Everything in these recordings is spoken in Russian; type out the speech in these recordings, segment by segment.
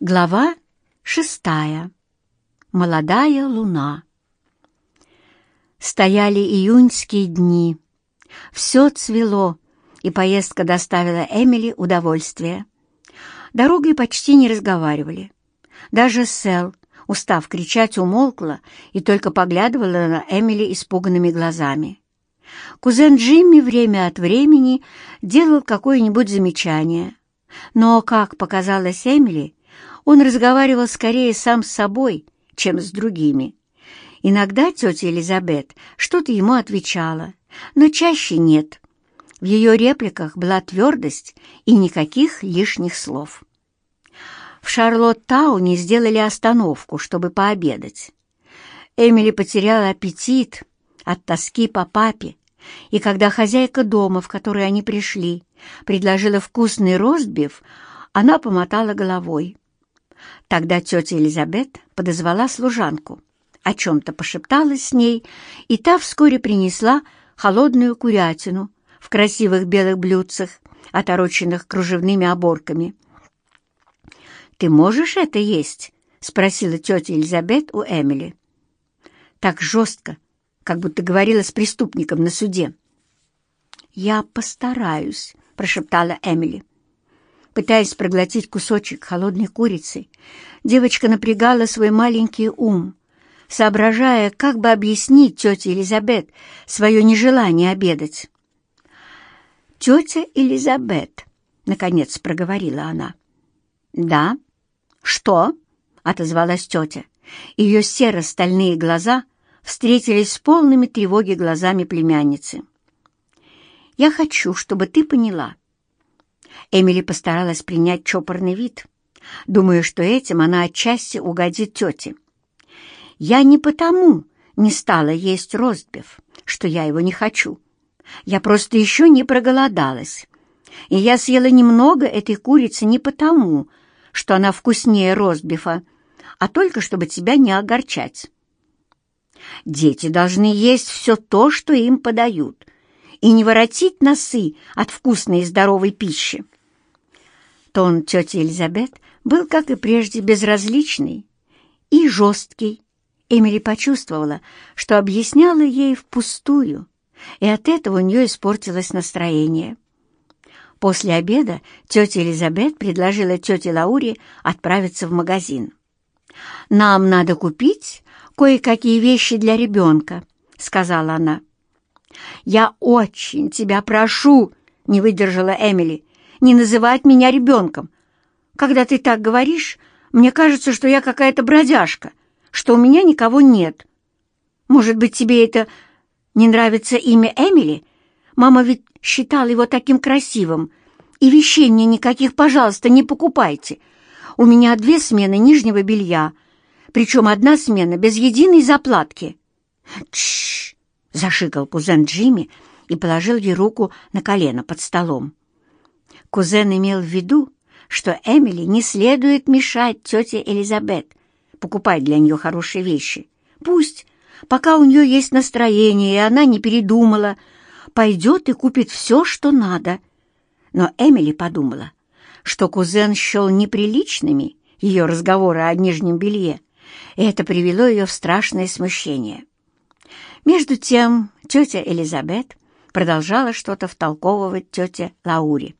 Глава шестая. Молодая луна. Стояли июньские дни. Все цвело, и поездка доставила Эмили удовольствие. Дорогой почти не разговаривали. Даже Сэл, устав кричать, умолкла и только поглядывала на Эмили испуганными глазами. Кузен Джимми время от времени делал какое-нибудь замечание, но, как показалось Эмили, он разговаривал скорее сам с собой, чем с другими. Иногда тетя Элизабет что-то ему отвечала, но чаще нет. В ее репликах была твердость и никаких лишних слов. В Шарлоттауне сделали остановку, чтобы пообедать. Эмили потеряла аппетит от тоски по папе, и когда хозяйка дома, в который они пришли, предложила вкусный ростбиф, она помотала головой. Тогда тетя Элизабет подозвала служанку, о чем-то пошепталась с ней, и та вскоре принесла холодную курятину в красивых белых блюдцах, отороченных кружевными оборками. «Ты можешь это есть?» — спросила тетя Элизабет у Эмили. Так жестко, как будто говорила с преступником на суде. «Я постараюсь», — прошептала Эмили. Пытаясь проглотить кусочек холодной курицы, девочка напрягала свой маленький ум, соображая, как бы объяснить тете Элизабет свое нежелание обедать. «Тетя Элизабет», — наконец проговорила она. «Да? Что?» — отозвалась тетя. Ее серо-стальные глаза встретились с полными тревоги глазами племянницы. «Я хочу, чтобы ты поняла, Эмили постаралась принять чопорный вид, думая, что этим она отчасти угодит тете. «Я не потому не стала есть ростбиф, что я его не хочу. Я просто еще не проголодалась. И я съела немного этой курицы не потому, что она вкуснее ростбифа, а только чтобы тебя не огорчать. Дети должны есть все то, что им подают, и не воротить носы от вкусной и здоровой пищи. Тон тети Элизабет был, как и прежде, безразличный и жесткий. Эмили почувствовала, что объясняла ей впустую, и от этого у нее испортилось настроение. После обеда тетя Элизабет предложила тете Лауре отправиться в магазин. «Нам надо купить кое-какие вещи для ребенка», — сказала она. «Я очень тебя прошу», — не выдержала Эмили, не называть меня ребенком. Когда ты так говоришь, мне кажется, что я какая-то бродяжка, что у меня никого нет. Может быть, тебе это не нравится имя Эмили? Мама ведь считала его таким красивым. И вещей мне никаких, пожалуйста, не покупайте. У меня две смены нижнего белья, причем одна смена без единой заплатки. Тш! зашикал кузен Джимми и положил ей руку на колено под столом. Кузен имел в виду, что Эмили не следует мешать тете Элизабет покупать для нее хорошие вещи. Пусть, пока у нее есть настроение, и она не передумала, пойдет и купит все, что надо. Но Эмили подумала, что кузен счел неприличными ее разговоры о нижнем белье, и это привело ее в страшное смущение. Между тем тетя Элизабет продолжала что-то втолковывать тете Лауре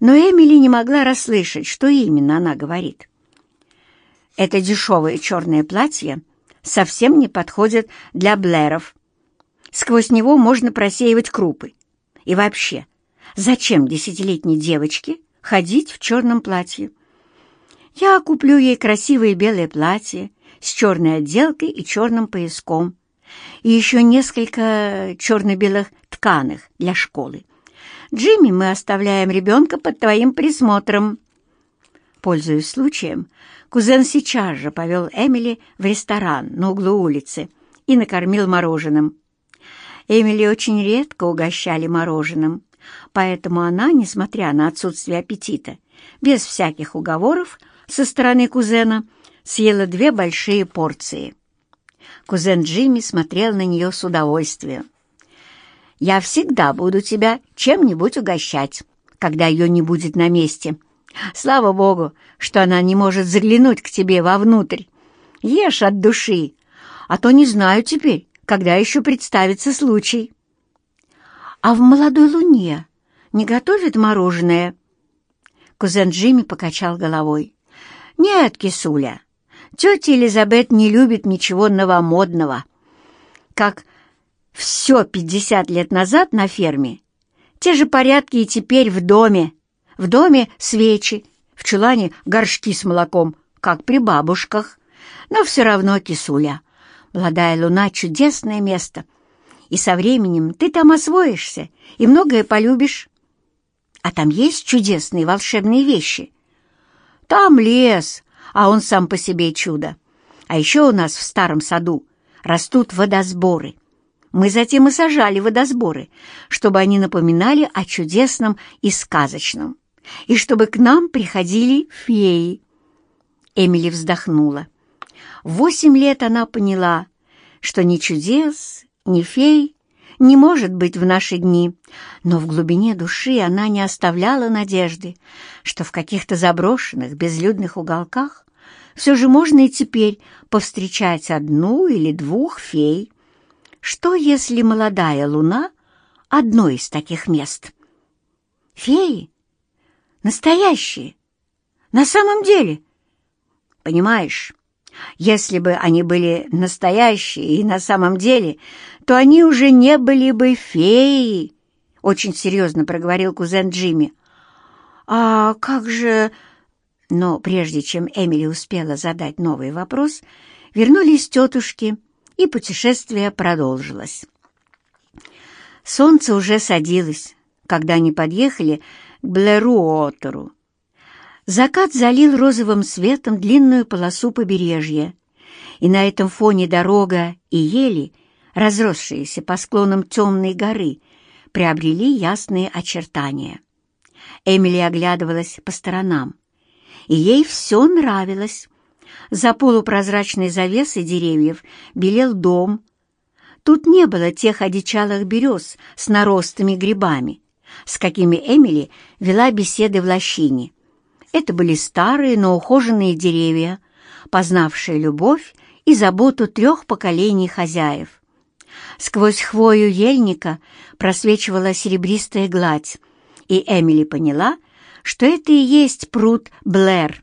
но Эмили не могла расслышать, что именно она говорит. Это дешевое черное платье совсем не подходит для Блэров. Сквозь него можно просеивать крупы. И вообще, зачем десятилетней девочке ходить в черном платье? Я куплю ей красивое белое платье с черной отделкой и черным пояском, и еще несколько черно-белых тканых для школы. Джимми мы оставляем ребенка под твоим присмотром». Пользуясь случаем, кузен сейчас же повел Эмили в ресторан на углу улицы и накормил мороженым. Эмили очень редко угощали мороженым, поэтому она, несмотря на отсутствие аппетита, без всяких уговоров со стороны кузена, съела две большие порции. Кузен Джимми смотрел на нее с удовольствием. Я всегда буду тебя чем-нибудь угощать, когда ее не будет на месте», Слава Богу, что она не может заглянуть к тебе вовнутрь. Ешь от души, а то не знаю теперь, когда еще представится случай. А в молодой луне не готовят мороженое?» Кузен Джимми покачал головой. «Нет, кисуля, тетя Элизабет не любит ничего новомодного. Как все пятьдесят лет назад на ферме, те же порядки и теперь в доме. В доме свечи, в чулане горшки с молоком, как при бабушках. Но все равно, кисуля, молодая луна — чудесное место. И со временем ты там освоишься и многое полюбишь. А там есть чудесные волшебные вещи. Там лес, а он сам по себе чудо. А еще у нас в старом саду растут водосборы. Мы затем и сажали водосборы, чтобы они напоминали о чудесном и сказочном, и чтобы к нам приходили феи. Эмили вздохнула. Восемь лет она поняла, что ни чудес, ни фей не может быть в наши дни, но в глубине души она не оставляла надежды, что в каких-то заброшенных, безлюдных уголках все же можно и теперь повстречать одну или двух фей. Что, если молодая луна — одно из таких мест? Феи? Настоящие? На самом деле? Понимаешь, если бы они были настоящие и на самом деле, то они уже не были бы феи, — очень серьезно проговорил кузен Джимми. «А как же...» Но прежде чем Эмили успела задать новый вопрос, вернулись тетушки, и путешествие продолжилось. Солнце уже садилось, когда они подъехали к Блэруотеру. Закат залил розовым светом длинную полосу побережья, и на этом фоне дорога и ели, разросшиеся по склонам темной горы, приобрели ясные очертания. Эмили оглядывалась по сторонам, и ей все нравилось. За полупрозрачной завесой деревьев белел дом. Тут не было тех одичалых берез с наростами грибами, с какими Эмили вела беседы в лощине — это были старые, но ухоженные деревья, познавшие любовь и заботу трех поколений хозяев. Сквозь хвою ельника просвечивала серебристая гладь, и Эмили поняла, что это и есть пруд Блэр.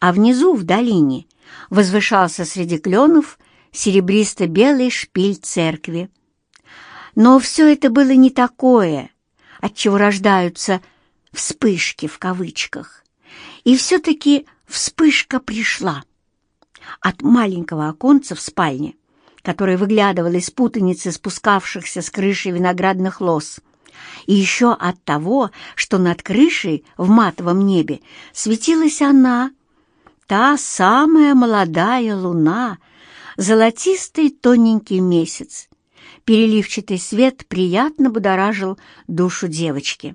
А внизу, в долине, возвышался среди кленов серебристо-белый шпиль церкви. Но все это было не такое, от чего рождаются «вспышки» в кавычках. И все-таки вспышка пришла. От маленького оконца в спальне, которое выглядывало из путаницы спускавшихся с крыши виноградных лоз, и еще от того, что над крышей в матовом небе светилась она, та самая молодая луна, золотистый тоненький месяц. Переливчатый свет приятно будоражил душу девочки.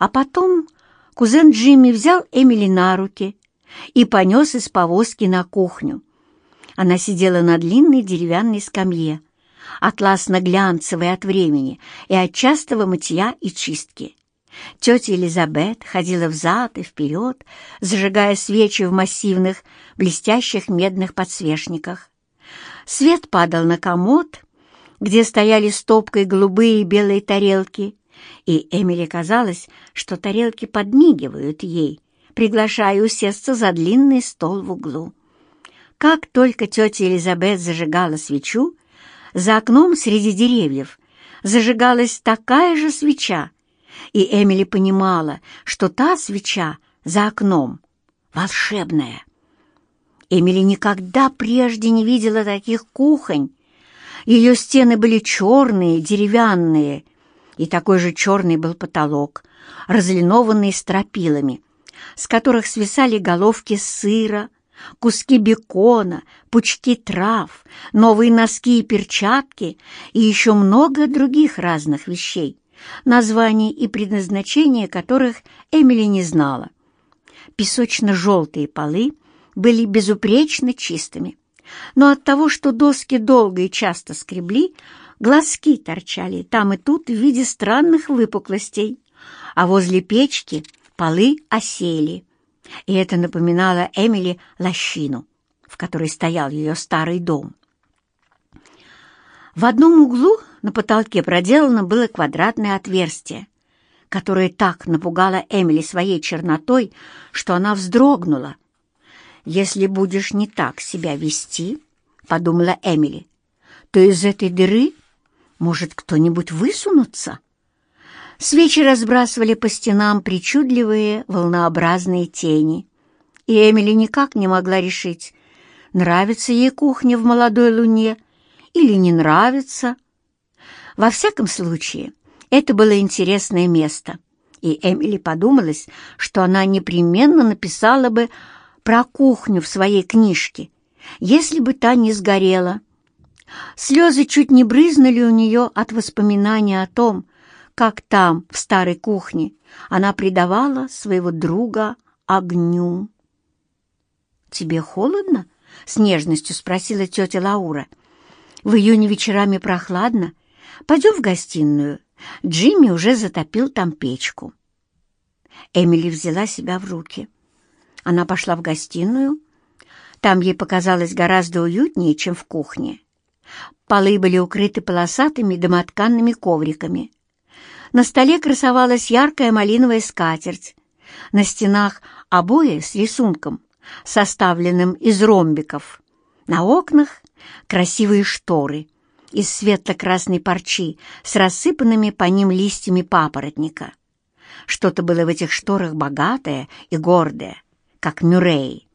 А потом кузен Джимми взял Эмили на руки и понес из повозки на кухню. Она сидела на длинной деревянной скамье, атласно-глянцевой от времени и от частого мытья и чистки. Тетя Элизабет ходила взад и вперед, зажигая свечи в массивных, блестящих медных подсвечниках. Свет падал на комод, где стояли стопкой голубые и белые тарелки, и Эмили казалось, что тарелки подмигивают ей, приглашая усесться за длинный стол в углу. Как только тетя Элизабет зажигала свечу, за окном среди деревьев зажигалась такая же свеча, и Эмили понимала, что та свеча за окном волшебная. Эмили никогда прежде не видела таких кухонь. Ее стены были черные, деревянные, и такой же черный был потолок, разлинованный стропилами, с которых свисали головки сыра, куски бекона, пучки трав, новые носки и перчатки и еще много других разных вещей, названий и предназначения которых Эмили не знала. Песочно-желтые полы были безупречно чистыми, но от того, что доски долго и часто скребли, Глазки торчали там и тут в виде странных выпуклостей, а возле печки полы осели, и это напоминало Эмили лощину, в которой стоял ее старый дом. В одном углу на потолке проделано было квадратное отверстие, которое так напугало Эмили своей чернотой, что она вздрогнула. «Если будешь не так себя вести, — подумала Эмили, — то из этой дыры может кто-нибудь высунуться?» Свечи разбрасывали по стенам причудливые волнообразные тени, и Эмили никак не могла решить, нравится ей кухня в молодой луне или не нравится. Во всяком случае, это было интересное место, и Эмили подумалось, что она непременно написала бы про кухню в своей книжке, если бы та не сгорела. Слезы чуть не брызнули у нее от воспоминания о том, как там, в старой кухне, она предавала своего друга огню. «Тебе холодно?» — с нежностью спросила тетя Лаура. «В июне вечерами прохладно. Пойдем в гостиную. Джимми уже затопил там печку». Эмили взяла себя в руки. Она пошла в гостиную. Там ей показалось гораздо уютнее, чем в кухне. Полы были укрыты полосатыми домотканными ковриками. На столе красовалась яркая малиновая скатерть. На стенах обои с рисунком, составленным из ромбиков. На окнах красивые шторы из светло-красной парчи с рассыпанными по ним листьями папоротника. Что-то было в этих шторах богатое и гордое, как Мюррей.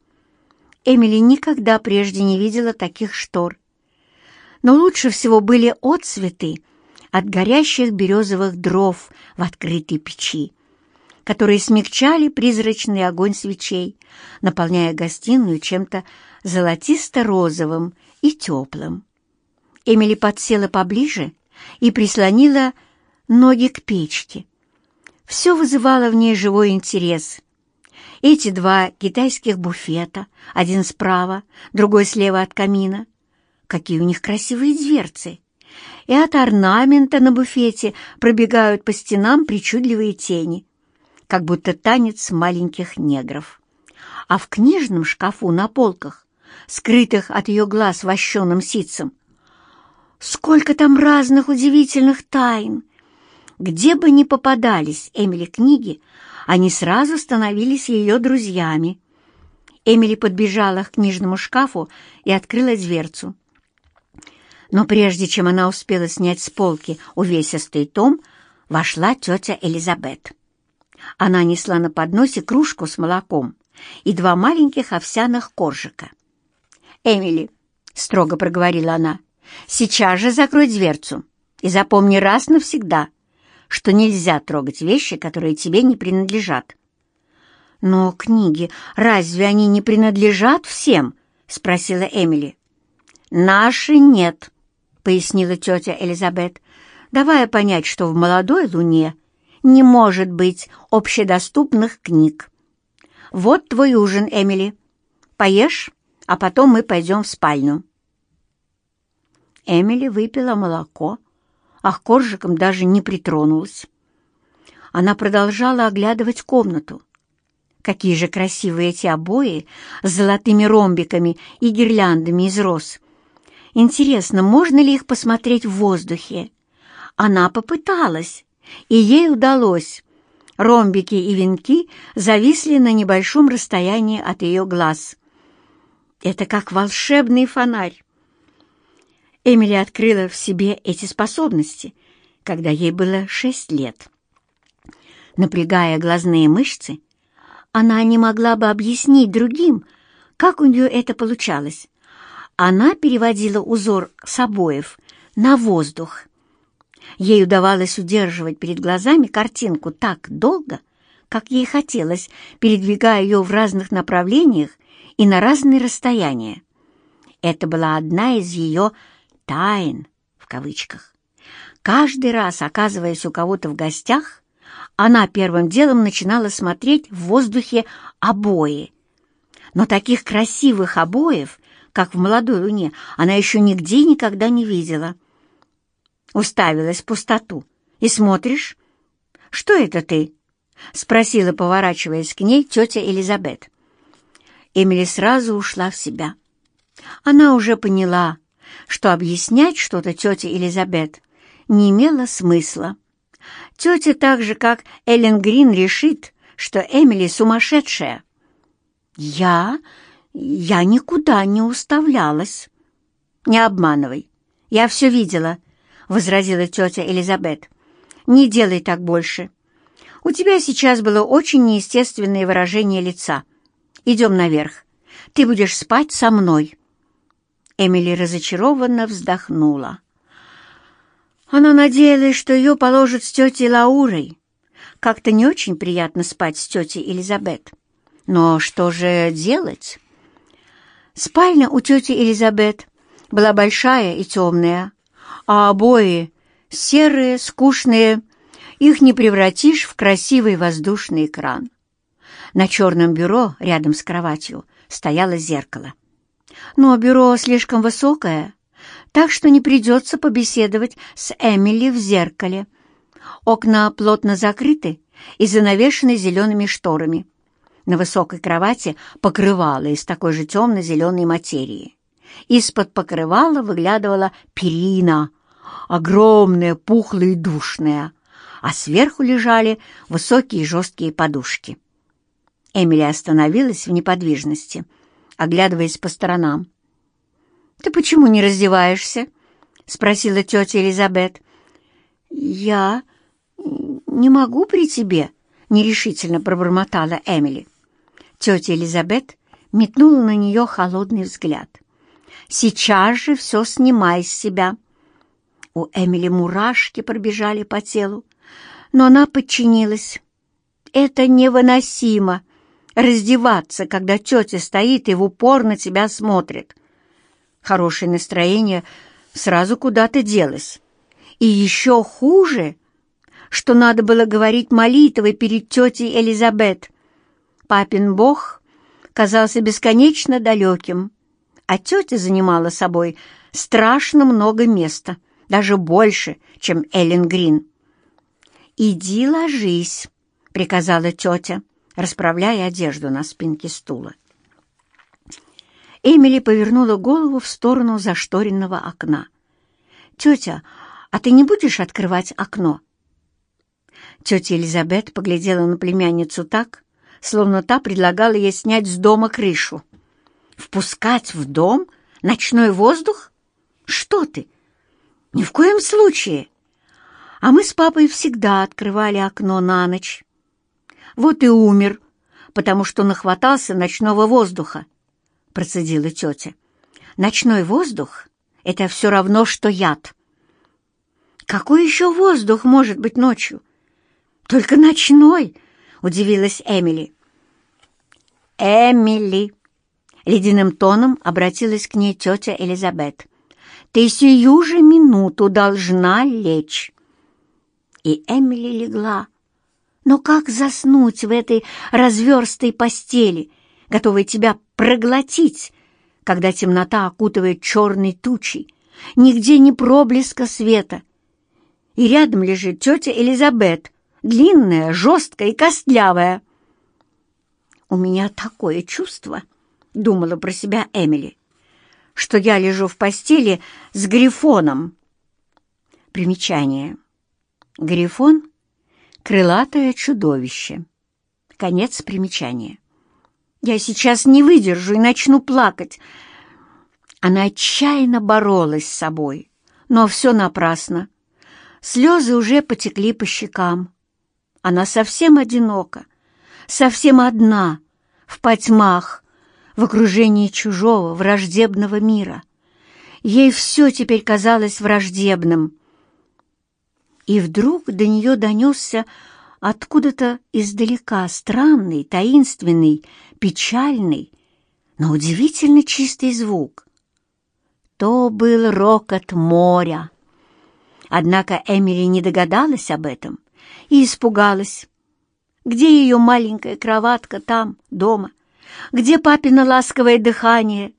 Эмили никогда прежде не видела таких штор. Но лучше всего были отцветы от горящих березовых дров в открытой печи, которые смягчали призрачный огонь свечей, наполняя гостиную чем-то золотисто-розовым и теплым. Эмили подсела поближе и прислонила ноги к печке. Все вызывало в ней живой интерес. Эти два китайских буфета, один справа, другой слева от камина. Какие у них красивые дверцы! и от орнамента на буфете пробегают по стенам причудливые тени, как будто танец маленьких негров. А в книжном шкафу на полках, скрытых от ее глаз вощеным ситцем, сколько там разных удивительных тайн! Где бы ни попадались Эмили книги, они сразу становились ее друзьями. Эмили подбежала к книжному шкафу и открыла дверцу. Но прежде чем она успела снять с полки увесистый том, вошла тетя Элизабет. Она несла на подносе кружку с молоком и два маленьких овсяных коржика. «Эмили», — строго проговорила она, — «сейчас же закрой дверцу и запомни раз навсегда, что нельзя трогать вещи, которые тебе не принадлежат». «Но книги, разве они не принадлежат всем?» — спросила Эмили. «Наши нет», — пояснила тетя Элизабет, давая понять, что в молодой луне не может быть общедоступных книг. «Вот твой ужин, Эмили. Поешь, а потом мы пойдем в спальню». Эмили выпила молоко, а к коржикам даже не притронулась. Она продолжала оглядывать комнату. Какие же красивые эти обои с золотыми ромбиками и гирляндами из роз. Интересно, можно ли их посмотреть в воздухе? Она попыталась, и ей удалось. Ромбики и венки зависли на небольшом расстоянии от ее глаз. Это как волшебный фонарь. Эмили открыла в себе эти способности, когда ей было шесть лет. Напрягая глазные мышцы, она не могла бы объяснить другим, как у нее это получалось она переводила узор с обоев на воздух. Ей удавалось удерживать перед глазами картинку так долго, как ей хотелось, передвигая ее в разных направлениях и на разные расстояния. Это была одна из ее «тайн» в кавычках. Каждый раз, оказываясь у кого-то в гостях, она первым делом начинала смотреть в воздухе обои. Но таких красивых обоев как в молодой луне, она еще нигде никогда не видела. Уставилась в пустоту. И смотришь? Что это ты? — спросила, поворачиваясь к ней, тетя Элизабет. Эмили сразу ушла в себя. Она уже поняла, что объяснять что-то тете Элизабет не имело смысла. Тетя так же, как Эллен Грин, решит, что Эмили сумасшедшая. «Я... я никуда не уставлялась». «Не обманывай. Я все видела», — возразила тетя Элизабет. «Не делай так больше. У тебя сейчас было очень неестественное выражение лица. Идем наверх. Ты будешь спать со мной». Эмили разочарованно вздохнула. Она надеялась, что ее положат с тетей Лаурой. Как-то не очень приятно спать с тетей Элизабет. Но что же делать? Спальня у тети Элизабет была большая и темная, а обои серые, скучные, их не превратишь в красивый воздушный экран. На черном бюро рядом с кроватью стояло зеркало. Но бюро слишком высокое, так что не придется побеседовать с Эмили в зеркале. Окна плотно закрыты и занавешены зелеными шторами. На высокой кровати покрывало из такой же темно-зеленой материи. Из-под покрывала выглядывала перина, огромная, пухлая и душная, а сверху лежали высокие жесткие подушки. Эмили остановилась в неподвижности, оглядываясь по сторонам. «Ты почему не раздеваешься?» — спросила тетя Элизабет. «Я не могу при тебе», — нерешительно пробормотала Эмили. Тетя Элизабет метнула на нее холодный взгляд. «Сейчас же все снимай с себя». У Эмили мурашки пробежали по телу, но она подчинилась. «Это невыносимо!» Раздеваться, когда тетя стоит и в упор на тебя смотрит. Хорошее настроение сразу куда-то делось. И еще хуже, что надо было говорить молитвы перед тетей Элизабет. Папин бог казался бесконечно далеким, а тетя занимала собой страшно много места, даже больше, чем Эллен Грин. «Иди ложись», — приказала тетя расправляя одежду на спинке стула. Эмили повернула голову в сторону зашторенного окна. «Тетя, а ты не будешь открывать окно?» Тетя Элизабет поглядела на племянницу так, словно та предлагала ей снять с дома крышу. «Впускать в дом ночной воздух? Что ты? Ни в коем случае!» А мы с папой всегда открывали окно на ночь. Вот и умер, потому что нахватался ночного воздуха, — процедила тетя. Ночной воздух — это все равно, что яд. Какой еще воздух может быть ночью? Только ночной, — удивилась Эмили. Эмили, — ледяным тоном обратилась к ней тетя Элизабет, — ты сию же минуту должна лечь. И Эмили легла, но как заснуть в этой разверстой постели, готовой тебя проглотить, когда темнота окутывает черной тучей, нигде не проблеска света? И рядом лежит тетя Элизабет, длинная, жесткая и костлявая. «У меня такое чувство», — думала про себя Эмили, «что я лежу в постели с Грифоном». Примечание. Грифон — Крылатое чудовище. Конец примечания. Я сейчас не выдержу и начну плакать. Она отчаянно боролась с собой, но все напрасно. Слезы уже потекли по щекам. Она совсем одинока, совсем одна, в потьмах, в окружении чужого, враждебного мира. Ей все теперь казалось враждебным — и вдруг до нее донесся откуда-то издалека странный, таинственный, печальный, но удивительно чистый звук. То был рокот моря. Однако Эмили не догадалась об этом и испугалась. Где ее маленькая кроватка там, дома? Где папино ласковое дыхание?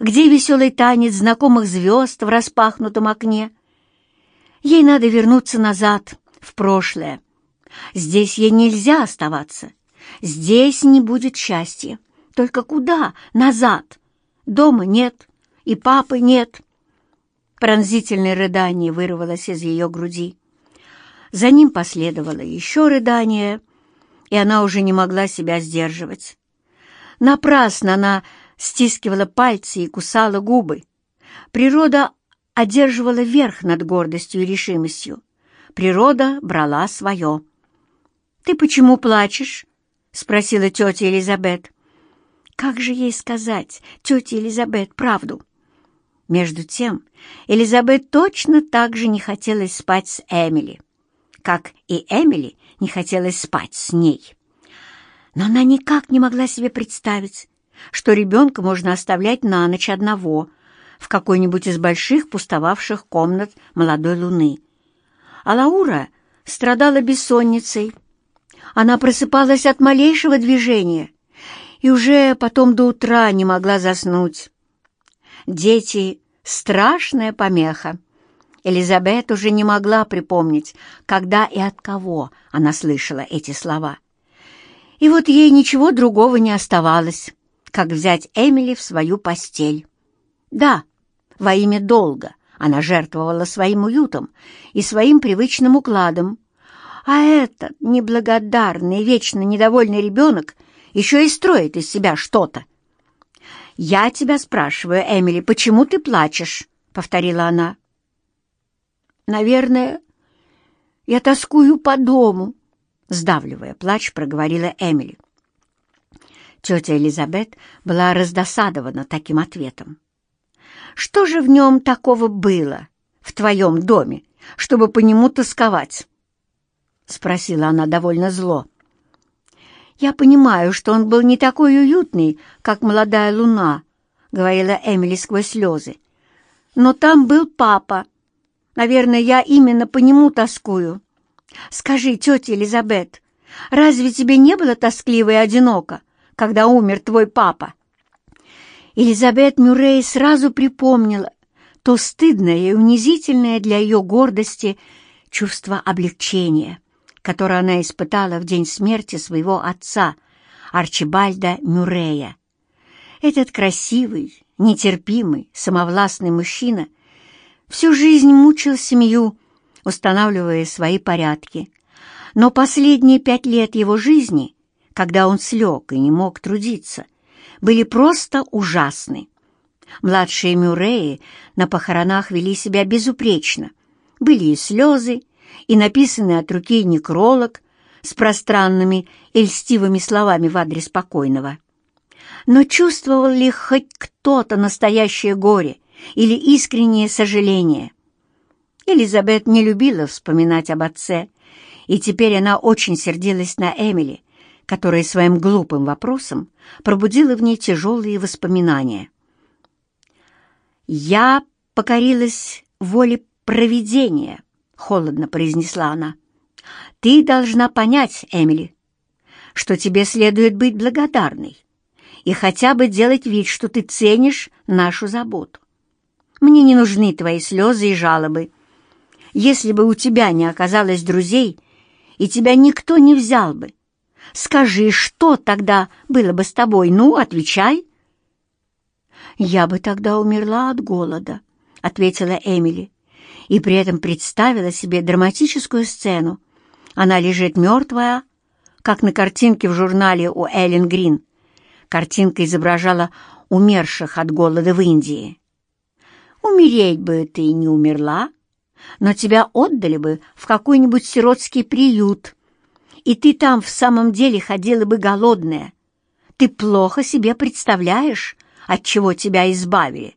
Где веселый танец знакомых звезд в распахнутом окне? Ей надо вернуться назад, в прошлое, Здесь ей нельзя оставаться. Здесь не будет счастья. Только куда? Назад. Дома нет, и папы нет. Пронзительное рыдание вырвалось из ее груди. За ним последовало еще рыдание, и она уже не могла себя сдерживать. Напрасно она стискивала пальцы и кусала губы. Природа одерживала верх над гордостью и решимостью. Природа брала свое. «Ты почему плачешь?» — спросила тетя Элизабет. Как же ей сказать, тете Элизабет, правду? Между тем, Элизабет точно так же не хотелось спать с Эмили, как и Эмили не хотелось спать с ней. Но она никак не могла себе представить, что ребенка можно оставлять на ночь одного в какой-нибудь из больших пустовавших комнат молодой луны. А Лаура страдала бессонницей. Она просыпалась от малейшего движения и уже потом до утра не могла заснуть. Дети — страшная помеха. Элизабет уже не могла припомнить, когда и от кого она слышала эти слова. И вот ей ничего другого не оставалось, как взять Эмили в свою постель. Да, во имя долга она жертвовала своим уютом и своим привычным укладом, а этот неблагодарный, вечно недовольный ребенок еще и строит из себя что-то. «Я тебя спрашиваю, Эмили, почему ты плачешь?» — повторила она. «Наверное, я тоскую по дому», — сдавливая плач, проговорила Эмили. Тетя Элизабет была раздосадована таким ответом. «Что же в нем такого было, в твоем доме, чтобы по нему тосковать?» — спросила она довольно зло. «Я понимаю, что он был не такой уютный, как молодая луна», — говорила Эмили сквозь слезы. «Но там был папа. Наверное, я именно по нему тоскую. Скажи, тетя Элизабет, разве тебе не было тоскливо и одиноко, когда умер твой папа?» Элизабет Мюррей сразу припомнила то стыдное и унизительное для ее гордости чувство облегчения которое она испытала в день смерти своего отца, Арчибальда Мюррея. Этот красивый, нетерпимый, самовластный мужчина всю жизнь мучил семью, устанавливая свои порядки. Но последние пять лет его жизни, когда он слег и не мог трудиться, были просто ужасны. Младшие Мюрреи на похоронах вели себя безупречно. Были и слезы, и написанный от руки некролог с пространными и льстивыми словами в адрес покойного. Но чувствовал ли хоть кто-то настоящее горе или искреннее сожаление? Элизабет не любила вспоминать об отце, и теперь она очень сердилась на Эмили, которая своим глупым вопросом пробудила в ней тяжелые воспоминания. «Я покорилась воле провидения», холодно произнесла она. «Ты должна понять, Эмили, что тебе следует быть благодарной и хотя бы делать вид, что ты ценишь нашу заботу. Мне не нужны твои слезы и жалобы. Если бы у тебя не оказалось друзей, и тебя никто не взял бы, скажи, что тогда было бы с тобой? Ну, отвечай». «Я бы тогда умерла от голода», — ответила Эмили и при этом представила себе драматическую сцену. Она лежит мертвая, как на картинке в журнале у Эллен Грин. Картинка изображала умерших от голода в Индии. Умереть бы ты не умерла, но тебя отдали бы в какой-нибудь сиротский приют, и ты там в самом деле ходила бы голодная. Ты плохо себе представляешь, от чего тебя избавили.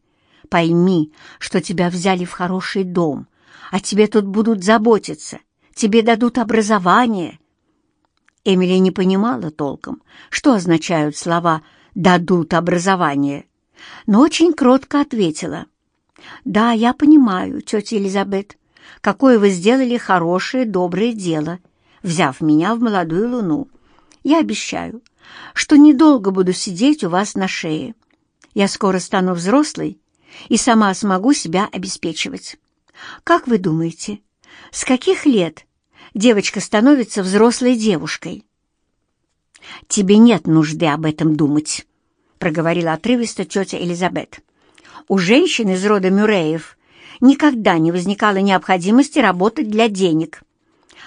Пойми, что тебя взяли в хороший дом, а тебе тут будут заботиться, тебе дадут образование». Эмили не понимала толком, что означают слова «дадут образование», но очень кротко ответила. «Да, я понимаю, тетя Элизабет, какое вы сделали хорошее, доброе дело, взяв меня в молодую луну. Я обещаю, что недолго буду сидеть у вас на шее. Я скоро стану взрослой и сама смогу себя обеспечивать. Как вы думаете, с каких лет девочка становится взрослой девушкой. «Тебе нет нужды об этом думать», — проговорила отрывисто тетя Элизабет. «У женщин из рода Мюреев никогда не возникало необходимости работать для денег.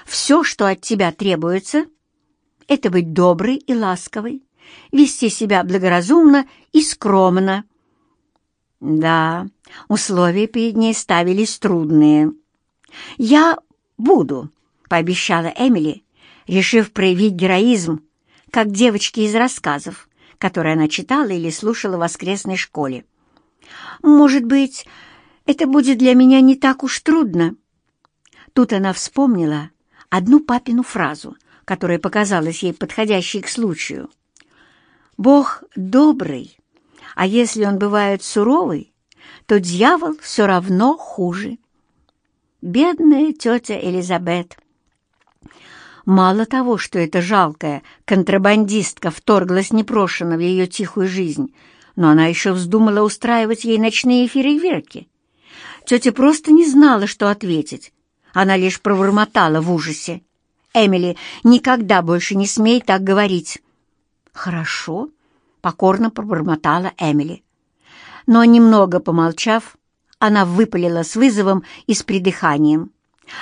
Все, что от тебя требуется, — это быть доброй и ласковой, вести себя благоразумно и скромно». Да, условия перед ней ставились трудные. «Я буду», — пообещала Эмили, решив проявить героизм, как девочки из рассказов, которые она читала или слушала в воскресной школе. «Может быть, это будет для меня не так уж трудно». Тут она вспомнила одну папину фразу, которая показалась ей подходящей к случаю. «Бог добрый, а если он бывает суровый, то дьявол все равно хуже». Бедная тетя Элизабет. Мало того, что эта жалкая контрабандистка вторглась непрошенно в ее тихую жизнь, но она еще вздумала устраивать ей ночные фейерверки. Тетя просто не знала, что ответить. Она лишь пробормотала в ужасе. «Эмили, никогда больше не смей так говорить». «Хорошо», — покорно пробормотала Эмили. Но, немного помолчав, она выпалила с вызовом и с придыханием.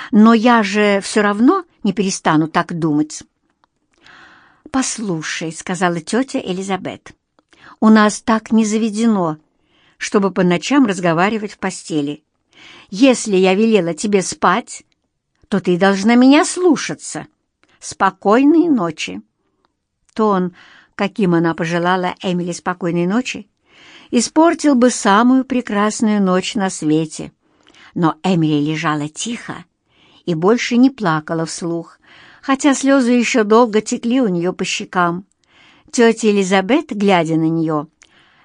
«Но я же все равно не перестану так думать». «Послушай», — сказала тетя Элизабет, — «у нас так не заведено, чтобы по ночам разговаривать в постели. Если я велела тебе спать, то ты должна меня слушаться. Спокойной ночи». Тон, каким она пожелала Эмили спокойной ночи, испортил бы самую прекрасную ночь на свете. Но Эмили лежала тихо и больше не плакала вслух, хотя слезы еще долго текли у нее по щекам. Тетя Элизабет, глядя на нее,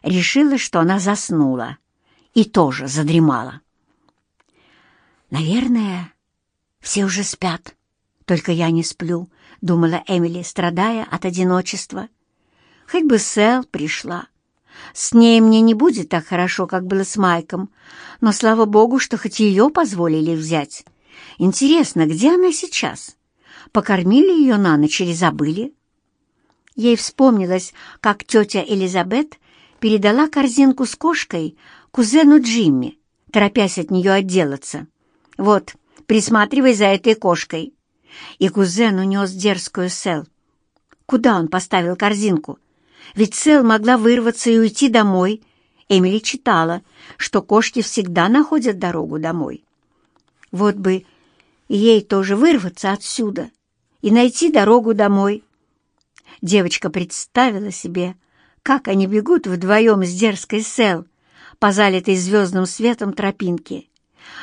решила, что она заснула и тоже задремала. «Наверное, все уже спят, только я не сплю», — думала Эмили, страдая от одиночества. «Хоть бы Сэл пришла, с ней мне не будет так хорошо, как было с Майком, но слава богу, что хоть ее позволили взять. Интересно, где она сейчас? Покормили ее на ночь или забыли? Ей вспомнилось, как тетя Элизабет передала корзинку с кошкой кузену Джимми, торопясь от нее отделаться. «Вот, присматривай за этой кошкой». И кузен унес дерзкую Сел. Куда он поставил корзинку? Ведь Сэл могла вырваться и уйти домой. Эмили читала, что кошки всегда находят дорогу домой. Вот бы ей тоже вырваться отсюда и найти дорогу домой. Девочка представила себе, как они бегут вдвоем с дерзкой Сэл по залитой звездным светом тропинке.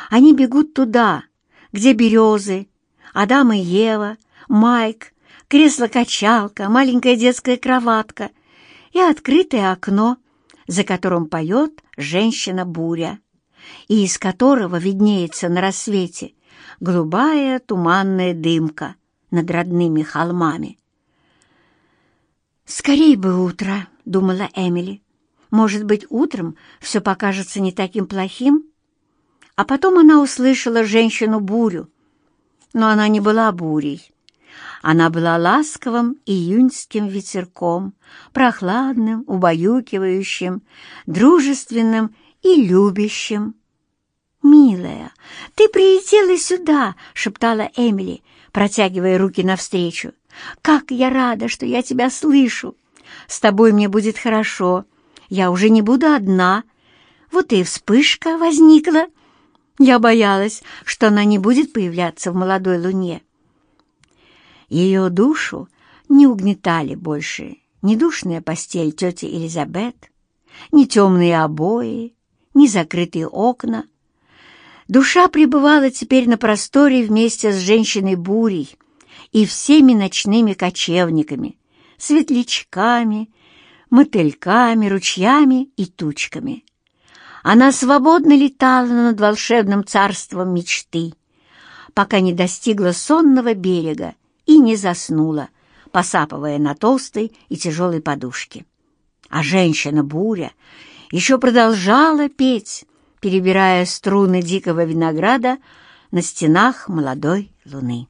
Они бегут туда, где березы, Адам и Ева, Майк, кресло-качалка, маленькая детская кроватка и открытое окно, за которым поет женщина-буря, и из которого виднеется на рассвете голубая туманная дымка над родными холмами. «Скорей бы утро», — думала Эмили. «Может быть, утром все покажется не таким плохим?» А потом она услышала женщину-бурю. Но она не была бурей. Она была ласковым июньским ветерком, прохладным, убаюкивающим, дружественным и любящим. «Милая, ты прилетела сюда!» — шептала Эмили, протягивая руки навстречу. «Как я рада, что я тебя слышу! С тобой мне будет хорошо. Я уже не буду одна. Вот и вспышка возникла. Я боялась, что она не будет появляться в молодой луне. Ее душу не угнетали больше ни душная постель тети Элизабет, ни темные обои, ни закрытые окна. Душа пребывала теперь на просторе вместе с женщиной-бурей и всеми ночными кочевниками, светлячками, мотыльками, ручьями и тучками. Она свободно летала над волшебным царством мечты, пока не достигла сонного берега и не заснула, посапывая на толстой и тяжелой подушке. А женщина-буря еще продолжала петь, перебирая струны дикого винограда на стенах молодой луны.